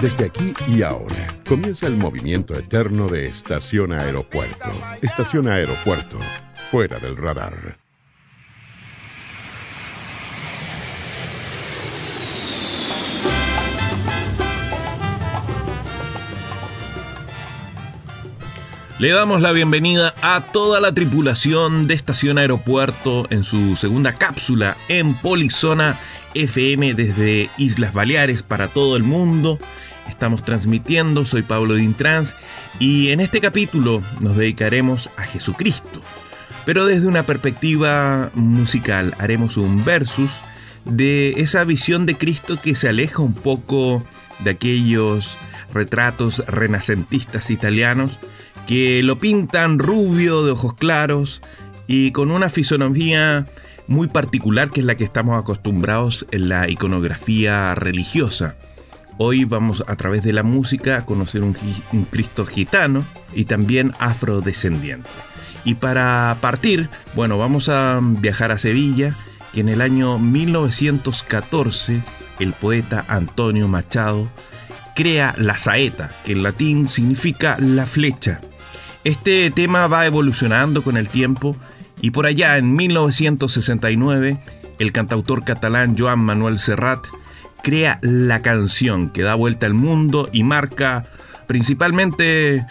Desde aquí y ahora comienza el movimiento eterno de Estación Aeropuerto. Estación Aeropuerto, fuera del radar. Le damos la bienvenida a toda la tripulación de Estación Aeropuerto en su segunda cápsula en Polizona FM desde Islas Baleares para todo el mundo. Estamos transmitiendo, soy Pablo Dintrans y en este capítulo nos dedicaremos a Jesucristo. Pero desde una perspectiva musical haremos un versus de esa visión de Cristo que se aleja un poco de aquellos retratos renacentistas italianos que lo pintan rubio, de ojos claros y con una fisonomía muy particular que es la que estamos acostumbrados en la iconografía religiosa. Hoy vamos a través de la música a conocer un, Cristo gitano y también afrodescendiente. Y para partir, bueno, vamos a viajar a Sevilla, que en el año 1914 el poeta Antonio Machado crea la saeta, que en latín significa la flecha, este tema va evolucionando con el tiempo y por allá en 1969 el cantautor catalán Joan Manuel Serrat crea la canción que da vuelta al mundo y marca principalmente,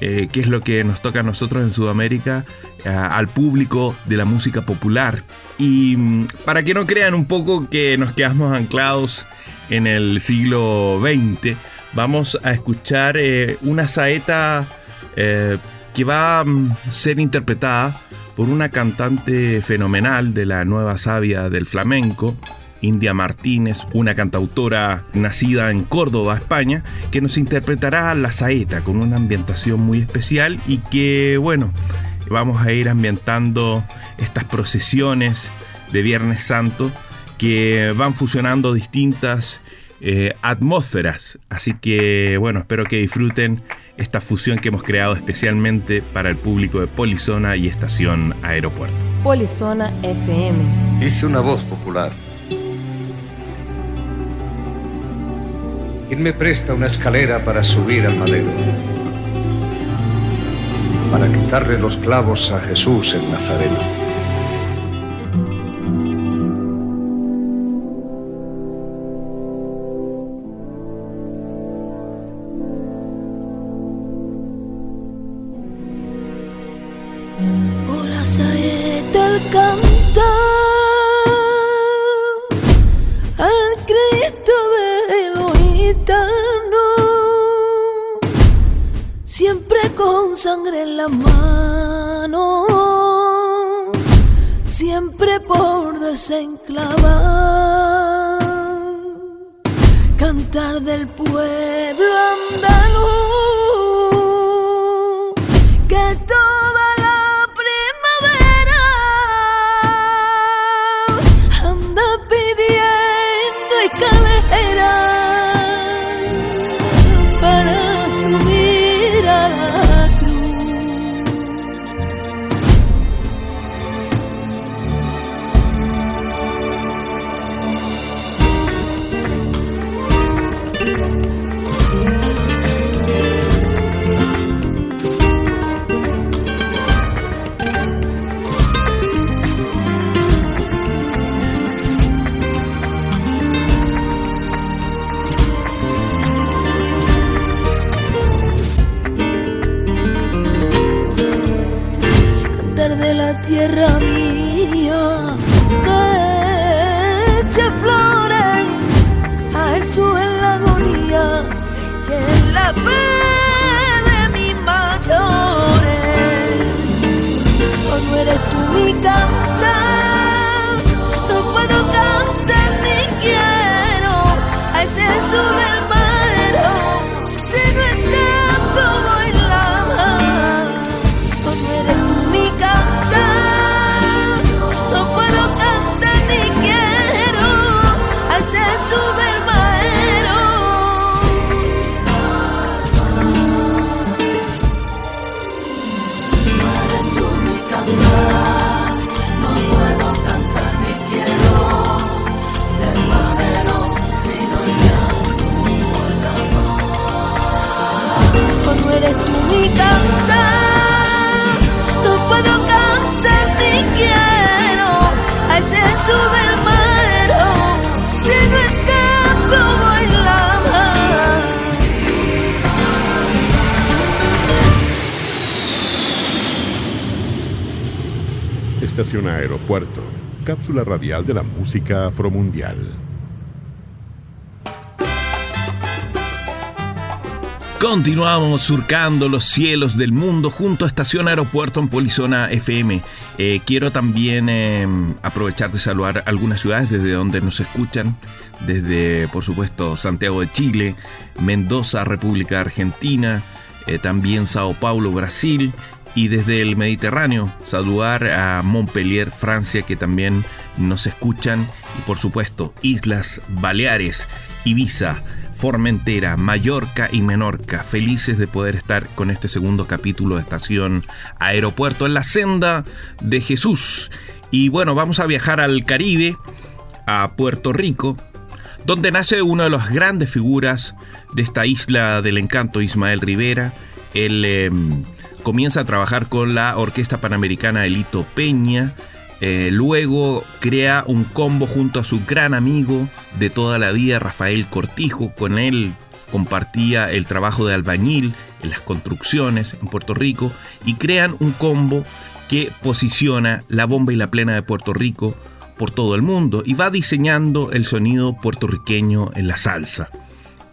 eh, que es lo que nos toca a nosotros en Sudamérica, al público de la música popular. Y mm, para que no crean un poco que nos quedamos anclados en el siglo XX, vamos a escuchar eh, una saeta eh, que va a mm, ser interpretada por una cantante fenomenal de la nueva savia del flamenco, India Martínez, una cantautora nacida en Córdoba, España, que nos interpretará la saeta con una ambientación muy especial y que, bueno, vamos a ir ambientando estas procesiones de Viernes Santo que van fusionando distintas eh, atmósferas. Así que, bueno, espero que disfruten esta fusión que hemos creado especialmente para el público de Polizona y Estación Aeropuerto. Polizona FM. Hice una voz popular. ¿Quién me presta una escalera para subir al madero? Para quitarle los clavos a Jesús el Nazareno. Sangre en la mano, siempre por desenclavar, cantar del pueblo andaluz. tierra mía que eche flores a Jesús en la agonía y en la fe de mis mayores. O no eres tú mi cama Estación Aeropuerto, cápsula radial de la música afromundial. Continuamos surcando los cielos del mundo junto a Estación Aeropuerto en Polizona FM. Eh, quiero también em, aprovechar de saludar algunas ciudades desde donde nos escuchan. Desde, por supuesto, Santiago de Chile, Mendoza, República Argentina, eh, también Sao Paulo, Brasil. Y desde el Mediterráneo, saludar a Montpellier, Francia, que también nos escuchan. Y por supuesto, Islas Baleares, Ibiza, Formentera, Mallorca y Menorca, felices de poder estar con este segundo capítulo de Estación Aeropuerto en la senda de Jesús. Y bueno, vamos a viajar al Caribe, a Puerto Rico, donde nace una de las grandes figuras de esta isla del encanto, Ismael Rivera. Em, comienza a trabajar con la Orquesta Panamericana Elito Peña, eh, luego crea un combo junto a su gran amigo de toda la vida, Rafael Cortijo. Con él compartía el trabajo de albañil en las construcciones en Puerto Rico y crean un combo que posiciona la bomba y la plena de Puerto Rico por todo el mundo y va diseñando el sonido puertorriqueño en la salsa.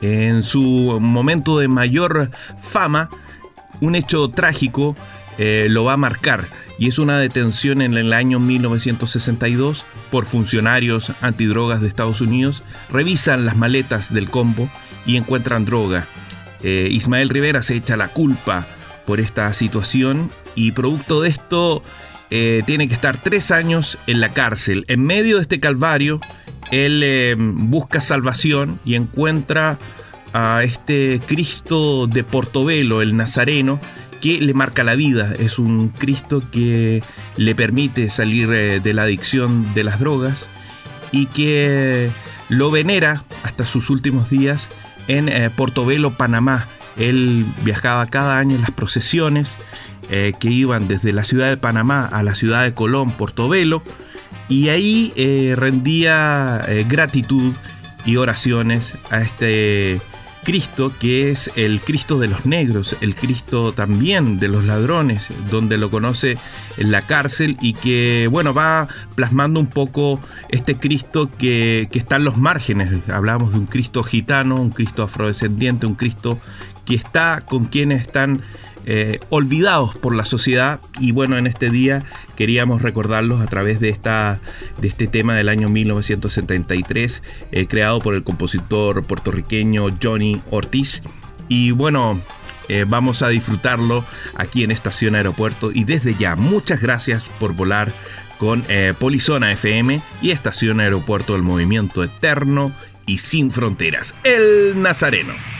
En su momento de mayor fama, un hecho trágico eh, lo va a marcar y es una detención en el año 1962 por funcionarios antidrogas de Estados Unidos. Revisan las maletas del combo y encuentran droga. Eh, Ismael Rivera se echa la culpa por esta situación y producto de esto eh, tiene que estar tres años en la cárcel. En medio de este calvario, él busca salvación y encuentra a este Cristo de Portobelo, el Nazareno, que le marca la vida. Es un Cristo que le permite salir eh, de la adicción de las drogas y que lo venera hasta sus últimos días en eh, Portobelo, Panamá. Él viajaba cada año en las procesiones eh, que iban desde la ciudad de Panamá a la ciudad de Colón, Portobelo, y ahí rendía gratitud y oraciones a este Cristo, que es el Cristo de los negros, el Cristo también de los ladrones, donde lo conoce en la cárcel y que, bueno, va plasmando un poco este Cristo que, que está en los márgenes. Hablamos de un Cristo gitano, un Cristo afrodescendiente, un Cristo que está con quienes están eh, olvidados por la sociedad. Y bueno, en este día queríamos recordarlos a través de, esta, de este tema del año 1973 eh, creado por el compositor puertorriqueño Johnny Ortiz. Y bueno, eh, vamos a disfrutarlo aquí en Estación Aeropuerto. Y desde ya muchas gracias por volar con Polizona FM y Estación Aeropuerto del Movimiento Eterno y Sin Fronteras, el Nazareno.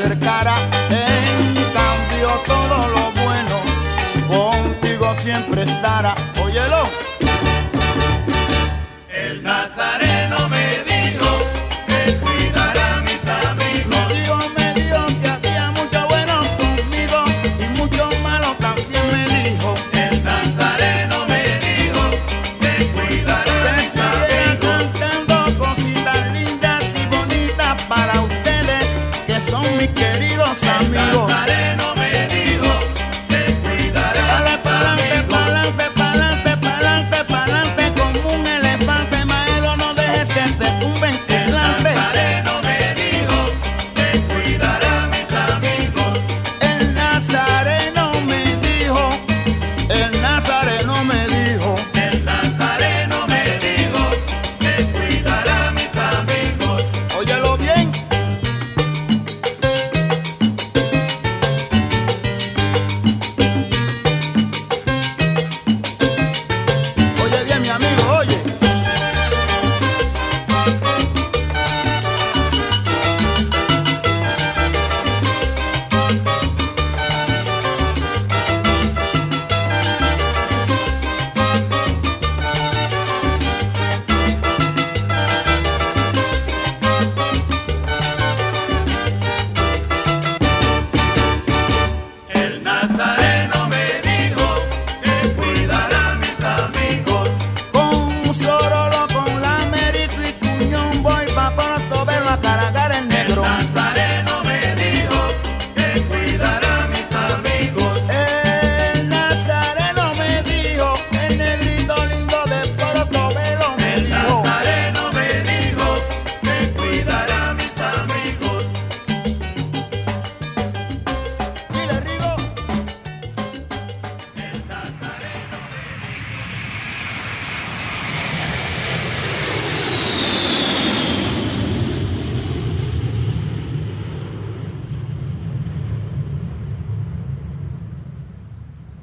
acercara. En cambio, todo lo bueno contigo siempre estará. Óyelo.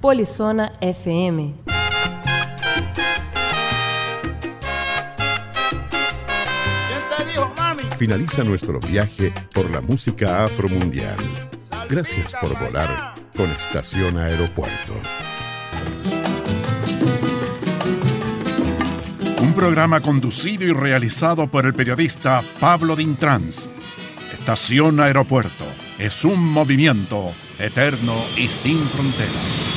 Polizona FM. Finaliza nuestro viaje por la música afromundial. Gracias por volar con Estación Aeropuerto. Un programa conducido y realizado por el periodista Pablo Dintrans. Estación Aeropuerto es un movimiento eterno y sin fronteras.